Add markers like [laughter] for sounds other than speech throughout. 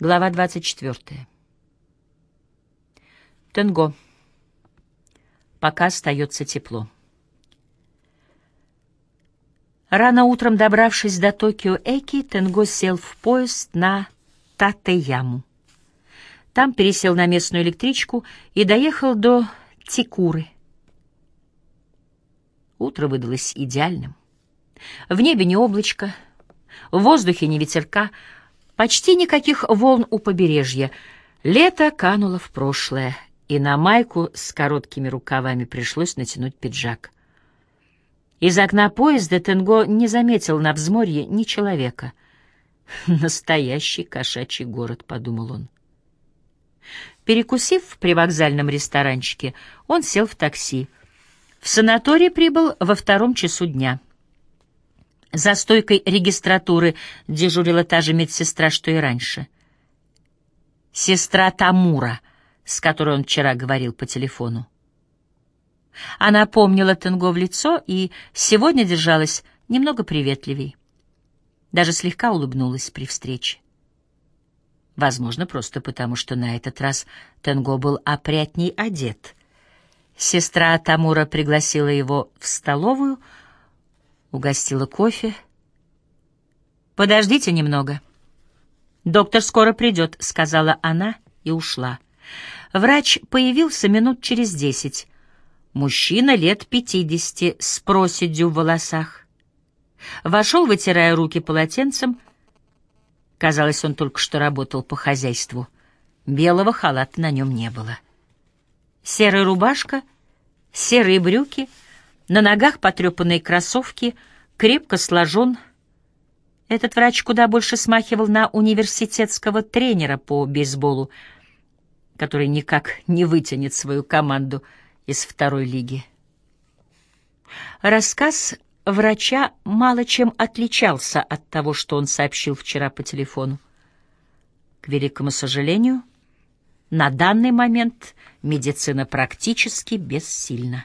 Глава 24. Тенго. Пока остается тепло. Рано утром, добравшись до Токио-Эки, Тенго сел в поезд на Татеяму. Там пересел на местную электричку и доехал до Тикуры. Утро выдалось идеальным. В небе не облачко, в воздухе не ветерка — Почти никаких волн у побережья. Лето кануло в прошлое, и на майку с короткими рукавами пришлось натянуть пиджак. Из окна поезда Тенго не заметил на взморье ни человека. [laughs] «Настоящий кошачий город», — подумал он. Перекусив в привокзальном ресторанчике, он сел в такси. В санаторий прибыл во втором часу дня — за стойкой регистратуры дежурила та же медсестра, что и раньше. Сестра Тамура, с которой он вчера говорил по телефону. Она помнила Тенго в лицо и сегодня держалась немного приветливей. Даже слегка улыбнулась при встрече. Возможно, просто потому, что на этот раз Тенго был опрятней одет. Сестра Тамура пригласила его в столовую — угостила кофе. «Подождите немного. Доктор скоро придет», — сказала она и ушла. Врач появился минут через десять. Мужчина лет пятидесяти с проседью в волосах. Вошел, вытирая руки полотенцем. Казалось, он только что работал по хозяйству. Белого халата на нем не было. Серая рубашка, серые брюки — на ногах потрепанные кроссовки, крепко сложен. Этот врач куда больше смахивал на университетского тренера по бейсболу, который никак не вытянет свою команду из второй лиги. Рассказ врача мало чем отличался от того, что он сообщил вчера по телефону. К великому сожалению, на данный момент медицина практически бессильна.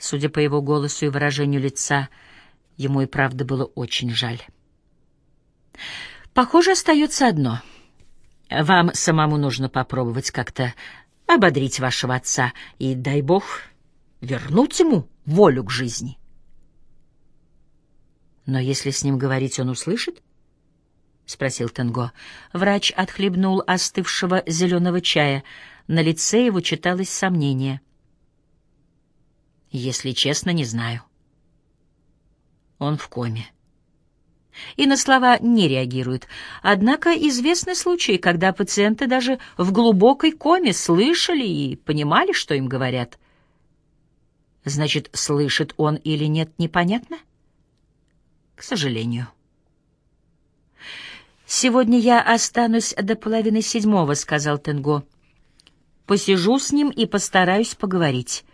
Судя по его голосу и выражению лица, ему и правда было очень жаль. Похоже, остается одно. Вам самому нужно попробовать как-то ободрить вашего отца и, дай бог, вернуть ему волю к жизни. Но если с ним говорить, он услышит? — спросил Тенго. Врач отхлебнул остывшего зеленого чая. На лице его читалось сомнение — если честно, не знаю. Он в коме. И на слова не реагирует. Однако известны случаи, когда пациенты даже в глубокой коме слышали и понимали, что им говорят. Значит, слышит он или нет, непонятно? К сожалению. «Сегодня я останусь до половины седьмого», — сказал Тенго. «Посижу с ним и постараюсь поговорить.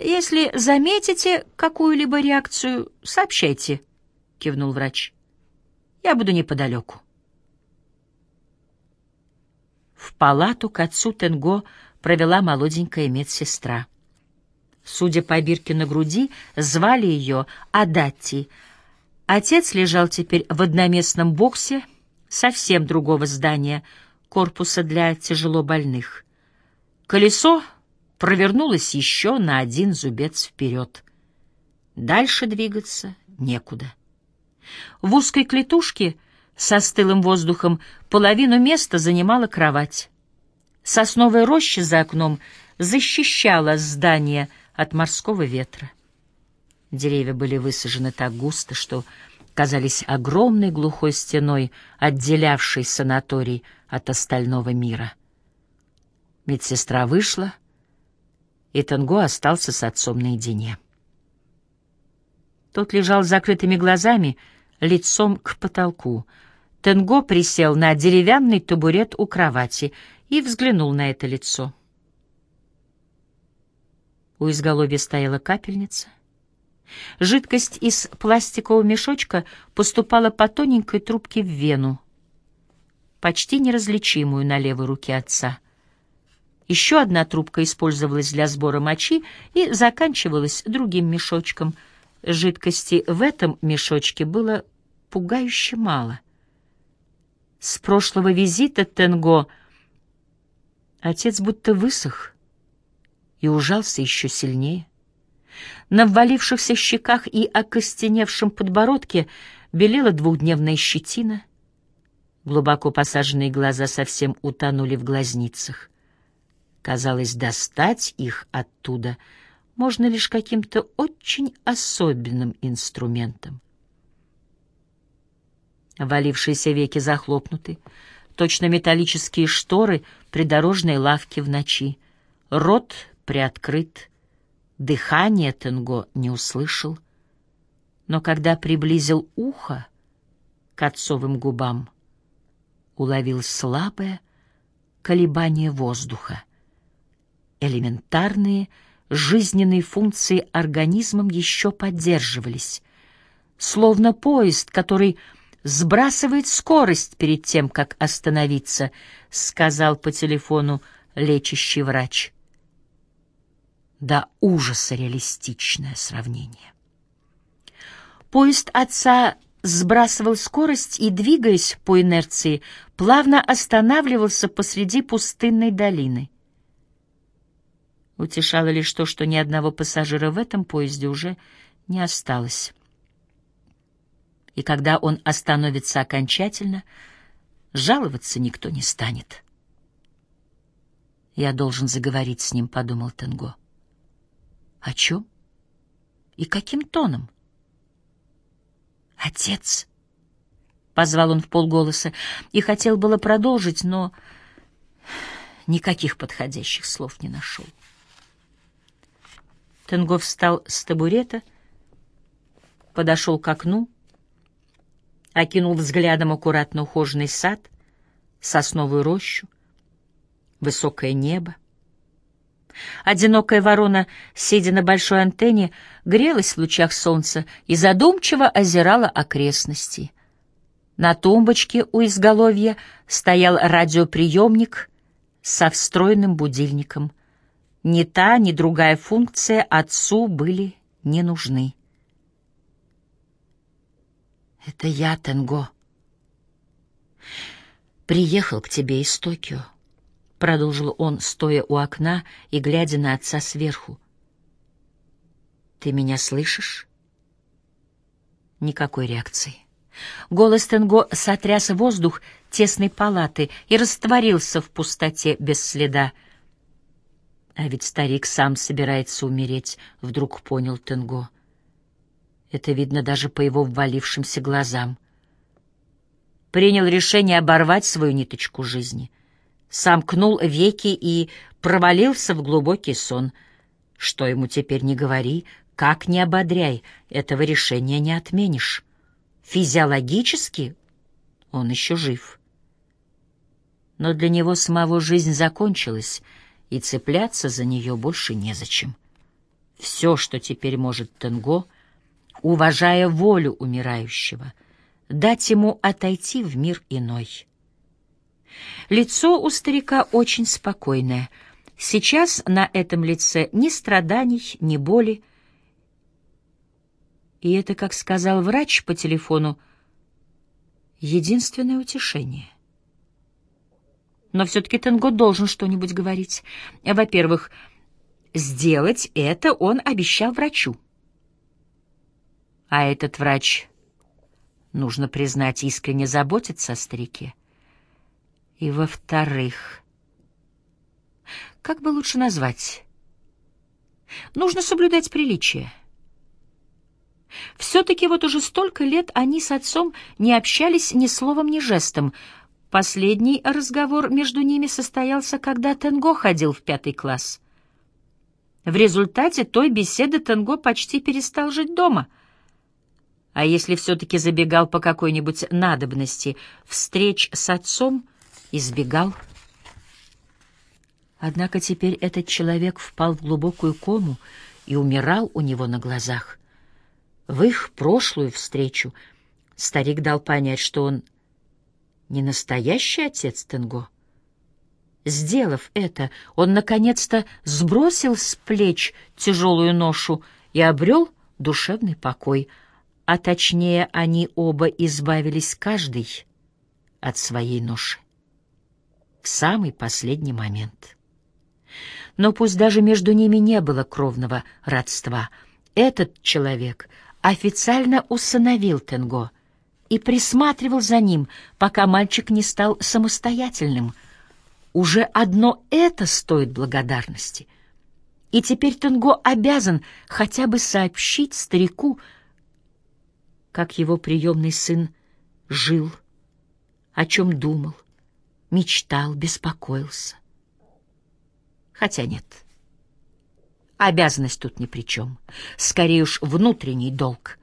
«Если заметите какую-либо реакцию, сообщайте», — кивнул врач. «Я буду неподалеку». В палату к отцу Тенго провела молоденькая медсестра. Судя по бирке на груди, звали ее Адатти. Отец лежал теперь в одноместном боксе совсем другого здания, корпуса для тяжелобольных. Колесо провернулась еще на один зубец вперед. Дальше двигаться некуда. В узкой клетушке со стылым воздухом половину места занимала кровать. Сосновая роща за окном защищала здание от морского ветра. Деревья были высажены так густо, что казались огромной глухой стеной, отделявшей санаторий от остального мира. Медсестра вышла — и Танго остался с отцом наедине. Тот лежал с закрытыми глазами, лицом к потолку. Тенго присел на деревянный табурет у кровати и взглянул на это лицо. У изголовья стояла капельница. Жидкость из пластикового мешочка поступала по тоненькой трубке в вену, почти неразличимую на левой руке отца — еще одна трубка использовалась для сбора мочи и заканчивалась другим мешочком. Жидкости в этом мешочке было пугающе мало. С прошлого визита Тенго отец будто высох и ужался еще сильнее. На ввалившихся щеках и окостеневшем подбородке белела двухдневная щетина. Глубоко посаженные глаза совсем утонули в глазницах. Казалось, достать их оттуда можно лишь каким-то очень особенным инструментом. Валившиеся веки захлопнуты, точно металлические шторы придорожной лавки в ночи. Рот приоткрыт, дыхание Тенго не услышал. Но когда приблизил ухо к отцовым губам, уловил слабое колебание воздуха. Элементарные жизненные функции организмом еще поддерживались, словно поезд, который сбрасывает скорость перед тем, как остановиться, сказал по телефону лечащий врач. Да ужаса реалистичное сравнение. Поезд отца сбрасывал скорость и, двигаясь по инерции, плавно останавливался посреди пустынной долины. Утешало лишь то, что ни одного пассажира в этом поезде уже не осталось и когда он остановится окончательно, жаловаться никто не станет. «Я должен заговорить с ним», — подумал Тенго. «О чем? И каким тоном?» «Отец!» — позвал он в полголоса и хотел было продолжить, но никаких подходящих слов не нашел. Тенго встал с табурета, подошел к окну, окинул взглядом аккуратно ухоженный сад, сосновую рощу, высокое небо. Одинокая ворона, сидя на большой антенне, грелась в лучах солнца и задумчиво озирала окрестности. На тумбочке у изголовья стоял радиоприемник со встроенным будильником. Ни та, ни другая функция отцу были не нужны. Это я, Тенго. Приехал к тебе из Токио, продолжил он, стоя у окна и глядя на отца сверху. Ты меня слышишь? Никакой реакции. Голос Тенго сотряс воздух тесной палаты и растворился в пустоте без следа. А ведь старик сам собирается умереть, вдруг понял Тенго. Это видно даже по его ввалившимся глазам. Принял решение оборвать свою ниточку жизни. Сомкнул веки и провалился в глубокий сон. Что ему теперь не говори, как не ободряй, этого решения не отменишь. Физиологически он еще жив. Но для него самого жизнь закончилась, и цепляться за нее больше незачем. Все, что теперь может Тенго — уважая волю умирающего, дать ему отойти в мир иной. Лицо у старика очень спокойное. Сейчас на этом лице ни страданий, ни боли. И это, как сказал врач по телефону, единственное утешение. Но все-таки Тенго должен что-нибудь говорить. Во-первых, сделать это он обещал врачу. А этот врач, нужно признать, искренне заботится о старике. И во-вторых, как бы лучше назвать? Нужно соблюдать приличие. Все-таки вот уже столько лет они с отцом не общались ни словом, ни жестом. Последний разговор между ними состоялся, когда Тенго ходил в пятый класс. В результате той беседы Тенго почти перестал жить дома — а если все-таки забегал по какой-нибудь надобности, встреч с отцом избегал. Однако теперь этот человек впал в глубокую кому и умирал у него на глазах. В их прошлую встречу старик дал понять, что он не настоящий отец Тенго. Сделав это, он наконец-то сбросил с плеч тяжелую ношу и обрел душевный покой — а точнее они оба избавились каждый от своей ноши. В самый последний момент. Но пусть даже между ними не было кровного родства, этот человек официально усыновил Тенго и присматривал за ним, пока мальчик не стал самостоятельным. Уже одно это стоит благодарности. И теперь Тенго обязан хотя бы сообщить старику, как его приемный сын жил, о чем думал, мечтал, беспокоился. Хотя нет, обязанность тут ни при чем, скорее уж внутренний долг.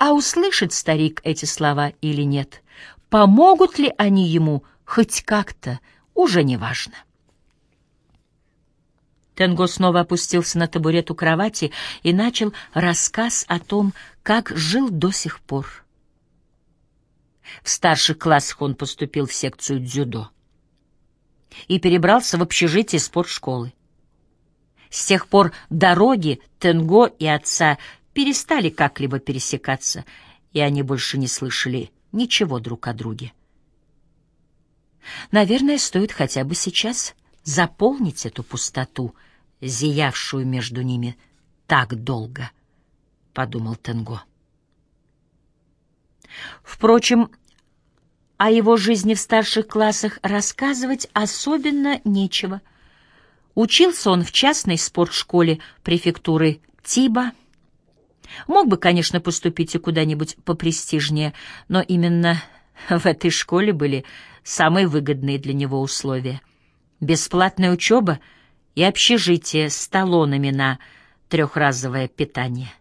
А услышит старик эти слова или нет, помогут ли они ему хоть как-то, уже не важно. Тенго снова опустился на табурет у кровати и начал рассказ о том, как жил до сих пор. В старших классах он поступил в секцию дзюдо и перебрался в общежитие спортшколы. С тех пор дороги Тенго и отца перестали как-либо пересекаться, и они больше не слышали ничего друг о друге. Наверное, стоит хотя бы сейчас заполнить эту пустоту — зиявшую между ними так долго, — подумал Тенго. Впрочем, о его жизни в старших классах рассказывать особенно нечего. Учился он в частной спортшколе префектуры Тиба. Мог бы, конечно, поступить и куда-нибудь попрестижнее, но именно в этой школе были самые выгодные для него условия. Бесплатная учеба — и общежитие с талонами на трехразовое питание.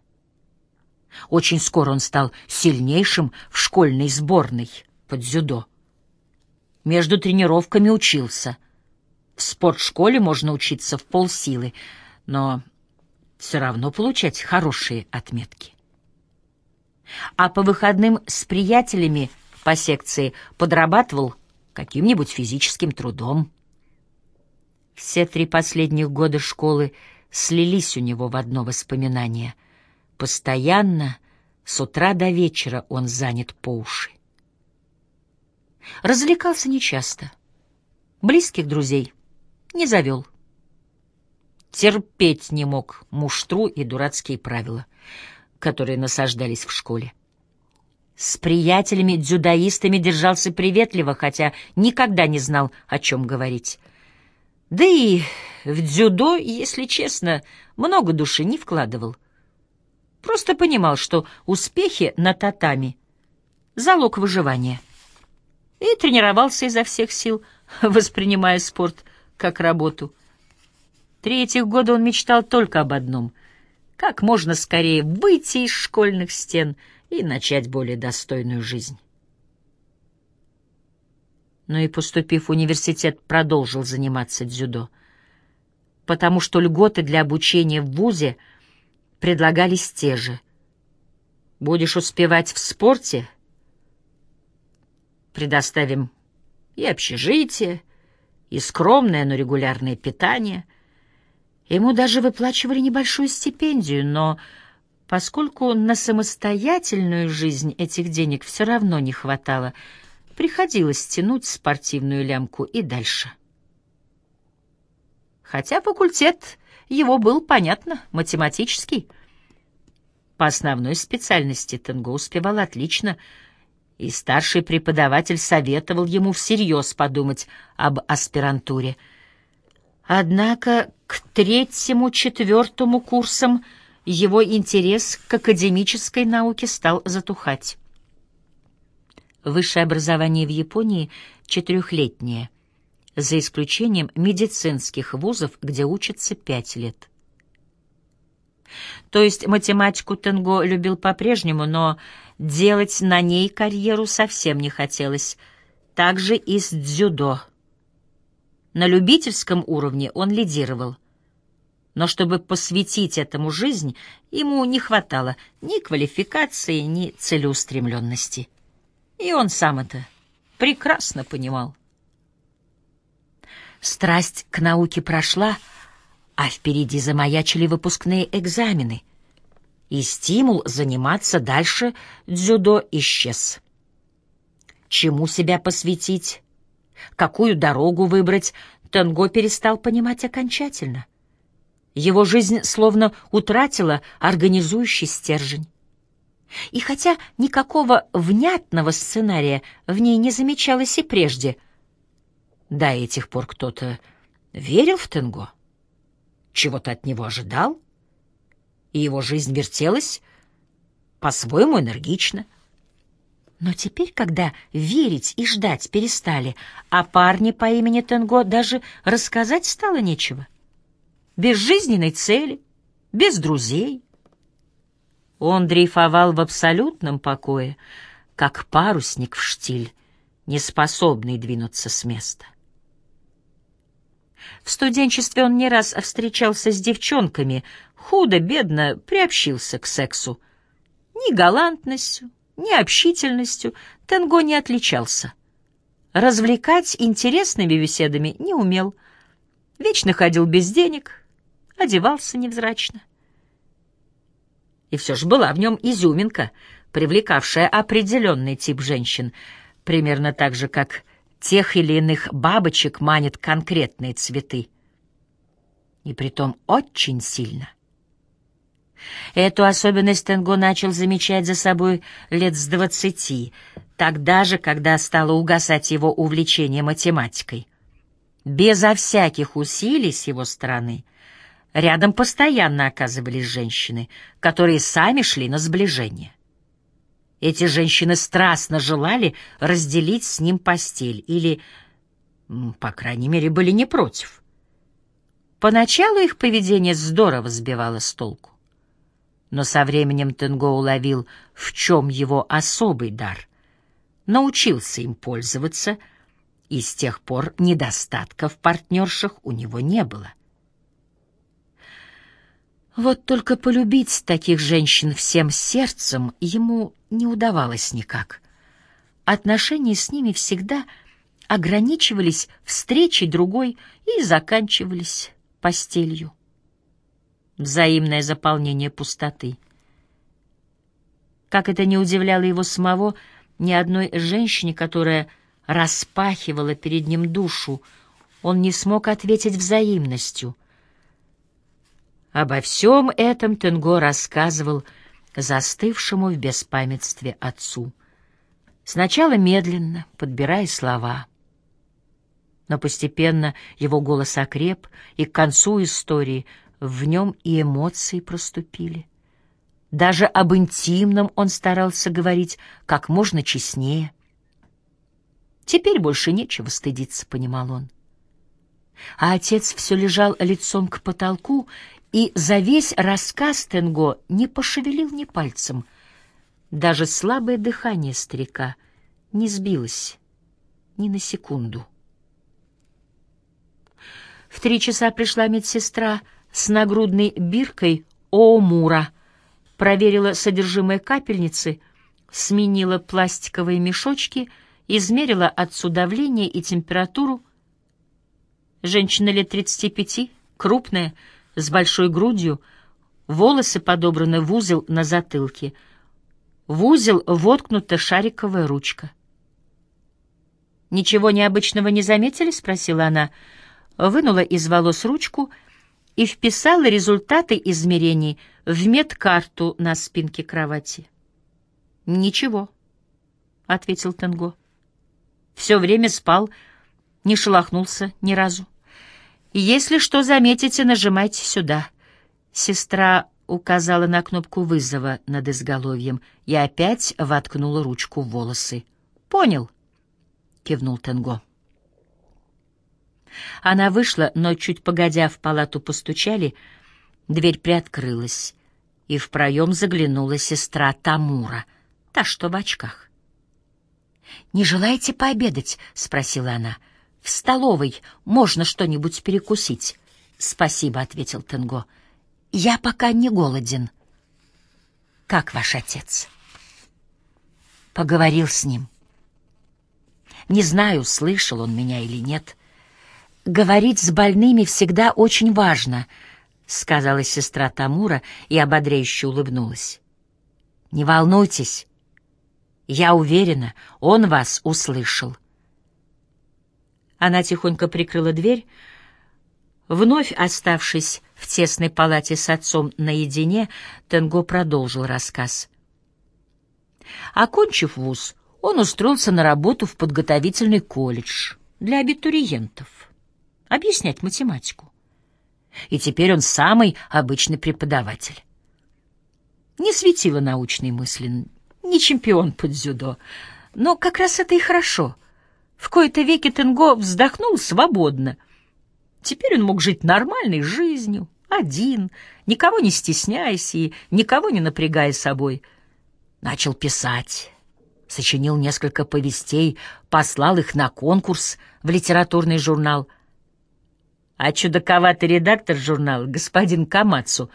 Очень скоро он стал сильнейшим в школьной сборной под дзюдо. Между тренировками учился. В спортшколе можно учиться в полсилы, но все равно получать хорошие отметки. А по выходным с приятелями по секции подрабатывал каким-нибудь физическим трудом. Все три последних года школы слились у него в одно воспоминание. Постоянно, с утра до вечера он занят по уши. Развлекался нечасто. Близких друзей не завел. Терпеть не мог муштру и дурацкие правила, которые насаждались в школе. С приятелями-дзюдоистами держался приветливо, хотя никогда не знал, о чем говорить. Да и в дзюдо, если честно, много души не вкладывал. Просто понимал, что успехи на татами — залог выживания. И тренировался изо всех сил, [laughs] воспринимая спорт как работу. Три этих года он мечтал только об одном — как можно скорее выйти из школьных стен и начать более достойную жизнь но и, поступив в университет, продолжил заниматься дзюдо, потому что льготы для обучения в ВУЗе предлагались те же. Будешь успевать в спорте? Предоставим и общежитие, и скромное, но регулярное питание. Ему даже выплачивали небольшую стипендию, но поскольку на самостоятельную жизнь этих денег все равно не хватало, приходилось тянуть спортивную лямку и дальше. Хотя факультет его был, понятно, математический. По основной специальности Тенго успевал отлично, и старший преподаватель советовал ему всерьез подумать об аспирантуре. Однако к третьему-четвертому курсам его интерес к академической науке стал затухать. Высшее образование в Японии четырехлетнее, за исключением медицинских вузов, где учатся пять лет. То есть математику Тенго любил по-прежнему, но делать на ней карьеру совсем не хотелось. Так же и с дзюдо. На любительском уровне он лидировал. Но чтобы посвятить этому жизнь, ему не хватало ни квалификации, ни целеустремленности. И он сам это прекрасно понимал. Страсть к науке прошла, а впереди замаячили выпускные экзамены, и стимул заниматься дальше дзюдо исчез. чему себя посвятить, какую дорогу выбрать, Тенго перестал понимать окончательно. Его жизнь словно утратила организующий стержень. И хотя никакого внятного сценария в ней не замечалось и прежде, до этих пор кто-то верил в Тенго, чего-то от него ожидал, и его жизнь вертелась по-своему энергично. Но теперь, когда верить и ждать перестали, а парне по имени Тенго даже рассказать стало нечего. Без жизненной цели, без друзей. Он дрейфовал в абсолютном покое, как парусник в штиль, не способный двинуться с места. В студенчестве он не раз встречался с девчонками, худо-бедно приобщился к сексу. Ни галантностью, ни общительностью Тенго не отличался. Развлекать интересными беседами не умел. Вечно ходил без денег, одевался невзрачно. И все же была в нем изюминка, привлекавшая определенный тип женщин, примерно так же, как тех или иных бабочек манят конкретные цветы. И притом очень сильно. Эту особенность Тенго начал замечать за собой лет с двадцати, тогда же, когда стало угасать его увлечение математикой. Безо всяких усилий с его стороны рядом постоянно оказывались женщины, которые сами шли на сближение. Эти женщины страстно желали разделить с ним постель или, по крайней мере, были не против. Поначалу их поведение здорово сбивало с толку. Но со временем Тенго уловил, в чем его особый дар. Научился им пользоваться, и с тех пор недостатков партнерших у него не было. Вот только полюбить таких женщин всем сердцем ему не удавалось никак. Отношения с ними всегда ограничивались встречей другой и заканчивались постелью взаимное заполнение пустоты. Как это не удивляло его самого, ни одной женщине, которая распахивала перед ним душу, он не смог ответить взаимностью. Обо всем этом Тенго рассказывал застывшему в беспамятстве отцу. Сначала медленно, подбирая слова. Но постепенно его голос окреп, и к концу истории в нем и эмоции проступили. Даже об интимном он старался говорить как можно честнее. Теперь больше нечего стыдиться, понимал он. А отец все лежал лицом к потолку и за весь рассказ Тенго не пошевелил ни пальцем. Даже слабое дыхание старика не сбилось ни на секунду. В три часа пришла медсестра — с нагрудной биркой Оумура, проверила содержимое капельницы, сменила пластиковые мешочки, измерила отцу давление и температуру. Женщина лет 35, крупная, с большой грудью, волосы подобраны в узел на затылке. В узел воткнута шариковая ручка. «Ничего необычного не заметили?» — спросила она. Вынула из волос ручку — и вписала результаты измерений в медкарту на спинке кровати. «Ничего», — ответил Тенго. «Все время спал, не шелохнулся ни разу. Если что заметите, нажимайте сюда». Сестра указала на кнопку вызова над изголовьем и опять воткнула ручку в волосы. «Понял», — кивнул Тенго. Она вышла, но чуть погодя в палату постучали, дверь приоткрылась, и в проем заглянула сестра Тамура, та, что в очках. «Не желаете пообедать?» — спросила она. «В столовой можно что-нибудь перекусить?» «Спасибо», — ответил Тенго. «Я пока не голоден». «Как ваш отец?» Поговорил с ним. Не знаю, слышал он меня или нет. «Говорить с больными всегда очень важно», — сказала сестра Тамура и ободряюще улыбнулась. «Не волнуйтесь, Я уверена, он вас услышал. Она тихонько прикрыла дверь, Вновь оставшись в тесной палате с отцом наедине, Тенго продолжил рассказ. Окончив вуз, он устроился на работу в подготовительный колледж для абитуриентов, объяснять математику. И теперь он самый обычный преподаватель. Не светило научной мысли, не чемпион под дзюдо, но как раз это и хорошо. В кои-то веки Тенго вздохнул свободно — Теперь он мог жить нормальной жизнью, один, никого не стесняясь и никого не напрягая собой. Начал писать, сочинил несколько повестей, послал их на конкурс в литературный журнал. А чудаковатый редактор журнала, господин Камацу,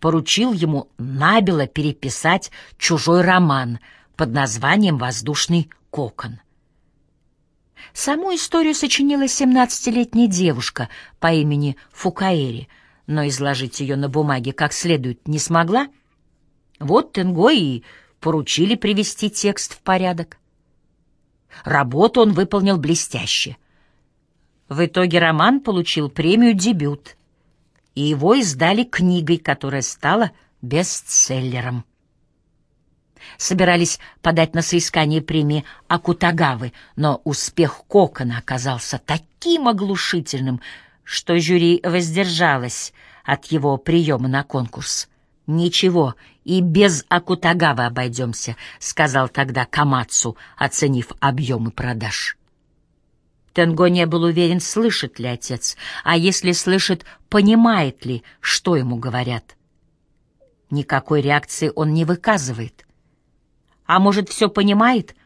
поручил ему набело переписать чужой роман под названием «Воздушный кокон». Саму историю сочинила семнадцатилетняя девушка по имени Фукаэри, но изложить ее на бумаге как следует не смогла. Вот Тенго и поручили привести текст в порядок. Работу он выполнил блестяще. В итоге роман получил премию «Дебют», и его издали книгой, которая стала бестселлером собирались подать на соискание премии Акутагавы, но успех Кокона оказался таким оглушительным, что жюри воздержалось от его приема на конкурс. «Ничего, и без Акутагавы обойдемся», — сказал тогда Камацу, оценив объемы продаж. Тенго не был уверен, слышит ли отец, а если слышит, понимает ли, что ему говорят. Никакой реакции он не выказывает. А может, все понимает,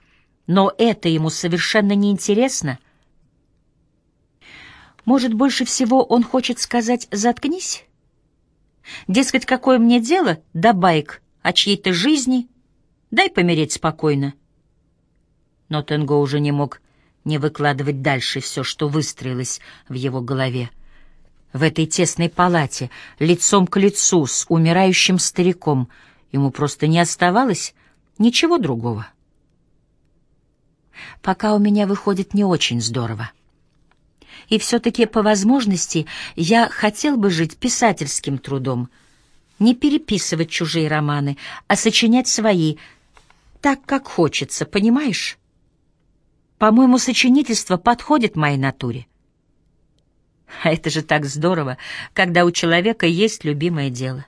но это ему совершенно неинтересно? Может, больше всего он хочет сказать «заткнись»? Дескать, какое мне дело до байк о чьей-то жизни? Дай помереть спокойно. Но Тенго уже не мог не выкладывать дальше все, что выстроилось в его голове. В этой тесной палате, лицом к лицу с умирающим стариком, ему просто не оставалось Ничего другого. Пока у меня выходит не очень здорово. И все-таки по возможности я хотел бы жить писательским трудом, не переписывать чужие романы, а сочинять свои, так, как хочется, понимаешь? По-моему, сочинительство подходит моей натуре. А это же так здорово, когда у человека есть любимое дело.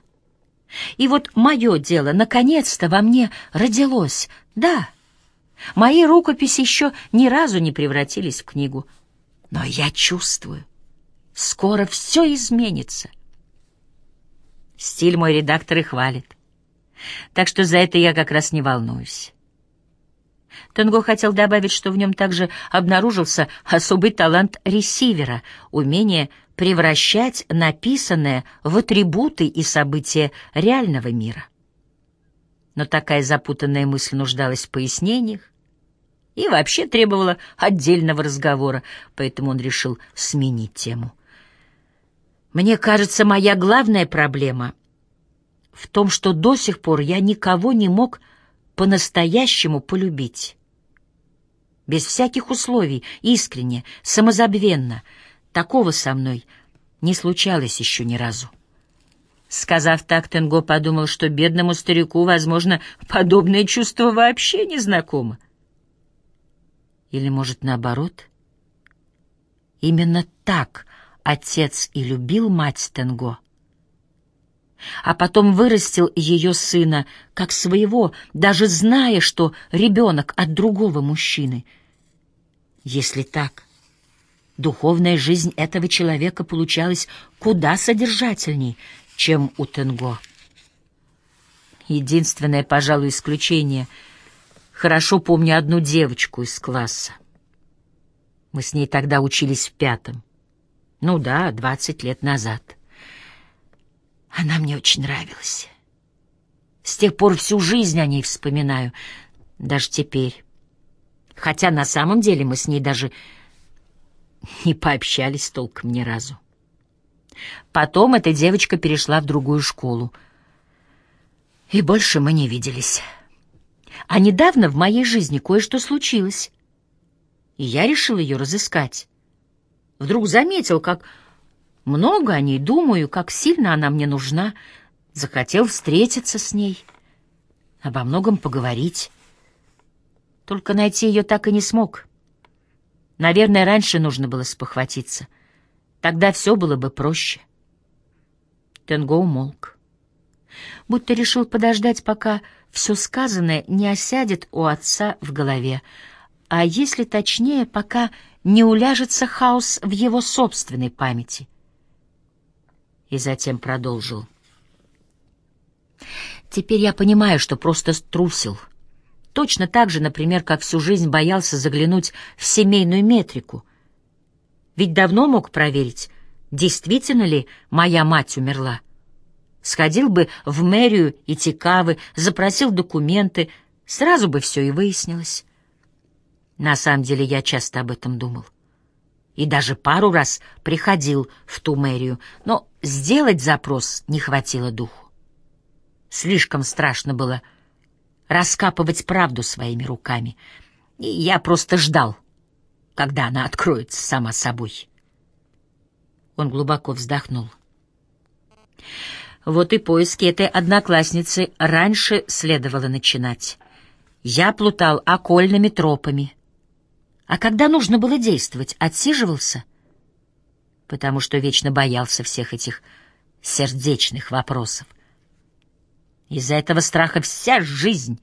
И вот мое дело наконец-то во мне родилось. Да, мои рукописи еще ни разу не превратились в книгу. Но я чувствую, скоро все изменится. Стиль мой редактор и хвалит. Так что за это я как раз не волнуюсь. Тенго хотел добавить, что в нем также обнаружился особый талант ресивера, умение превращать написанное в атрибуты и события реального мира. Но такая запутанная мысль нуждалась в пояснениях и вообще требовала отдельного разговора, поэтому он решил сменить тему. Мне кажется, моя главная проблема в том, что до сих пор я никого не мог по-настоящему полюбить без всяких условий, искренне, самозабвенно. Такого со мной не случалось еще ни разу. Сказав так, Тенго подумал, что бедному старику, возможно, подобное чувство вообще не знакомо. Или, может, наоборот? Именно так отец и любил мать Тенго. А потом вырастил ее сына как своего, даже зная, что ребенок от другого мужчины — если так, духовная жизнь этого человека получалась куда содержательней, чем у Тенго. Единственное, пожалуй, исключение — Хорошо помню одну девочку из класса. Мы с ней тогда учились в пятом. Ну да, двадцать лет назад. Она мне очень нравилась. С тех пор всю жизнь о ней вспоминаю, даже теперь хотя на самом деле мы с ней даже не пообщались толком ни разу. Потом эта девочка перешла в другую школу, и больше мы не виделись. А недавно в моей жизни кое-что случилось. И я решил ее разыскать. Вдруг заметил, как много о ней думаю, как сильно она мне нужна. Захотел встретиться с ней, обо многом поговорить. Только найти ее так и не смог. Наверное, раньше нужно было спохватиться. Тогда все было бы проще. Тенго умолк. Будто решил подождать, пока все сказанное не осядет у отца в голове, а если точнее, пока не уляжется хаос в его собственной памяти. И затем продолжил. Теперь я понимаю, что просто струсил. Точно так же, например, как всю жизнь боялся заглянуть в семейную метрику. Ведь давно мог проверить, действительно ли моя мать умерла. Сходил бы в мэрию и Тикавы, запросил документы, сразу бы все и выяснилось. На самом деле я часто об этом думал. И даже пару раз приходил в ту мэрию, но сделать запрос не хватило духу. Слишком страшно было раскапывать правду своими руками. И я просто ждал, когда она откроется сама собой. Он глубоко вздохнул. Вот и поиски этой одноклассницы раньше следовало начинать. Я плутал окольными тропами. А когда нужно было действовать, отсиживался, потому что вечно боялся всех этих сердечных вопросов. Из-за этого страха вся жизнь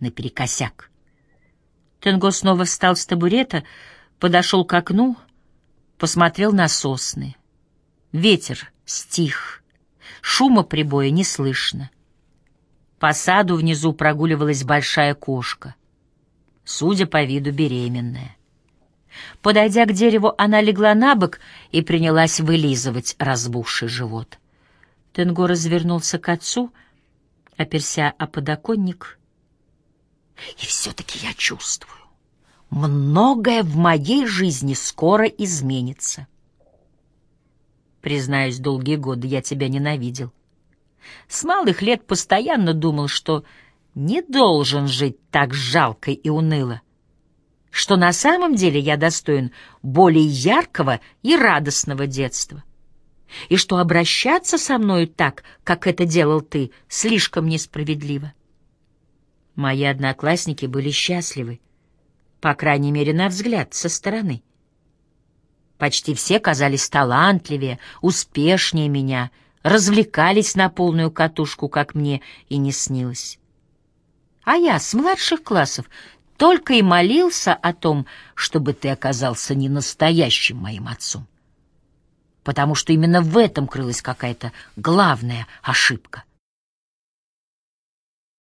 наперекосяк. Тенго снова встал с табурета, подошел к окну, посмотрел на сосны. Ветер стих, шума прибоя не слышно. По саду внизу прогуливалась большая кошка, судя по виду беременная. Подойдя к дереву, она легла на бок и принялась вылизывать разбухший живот. Тенго развернулся к отцу, оперся о подоконник. «И все-таки я чувствую, многое в моей жизни скоро изменится. Признаюсь, долгие годы я тебя ненавидел. С малых лет постоянно думал, что не должен жить так жалко и уныло что на самом деле я достоин более яркого и радостного детства, и что обращаться со мною так, как это делал ты, слишком несправедливо. Мои одноклассники были счастливы, по крайней мере, на взгляд, со стороны. Почти все казались талантливее, успешнее меня, развлекались на полную катушку, как мне и не снилось. А я с младших классов только и молился о том, чтобы ты оказался не настоящим моим отцом. Потому что именно в этом крылась какая-то главная ошибка.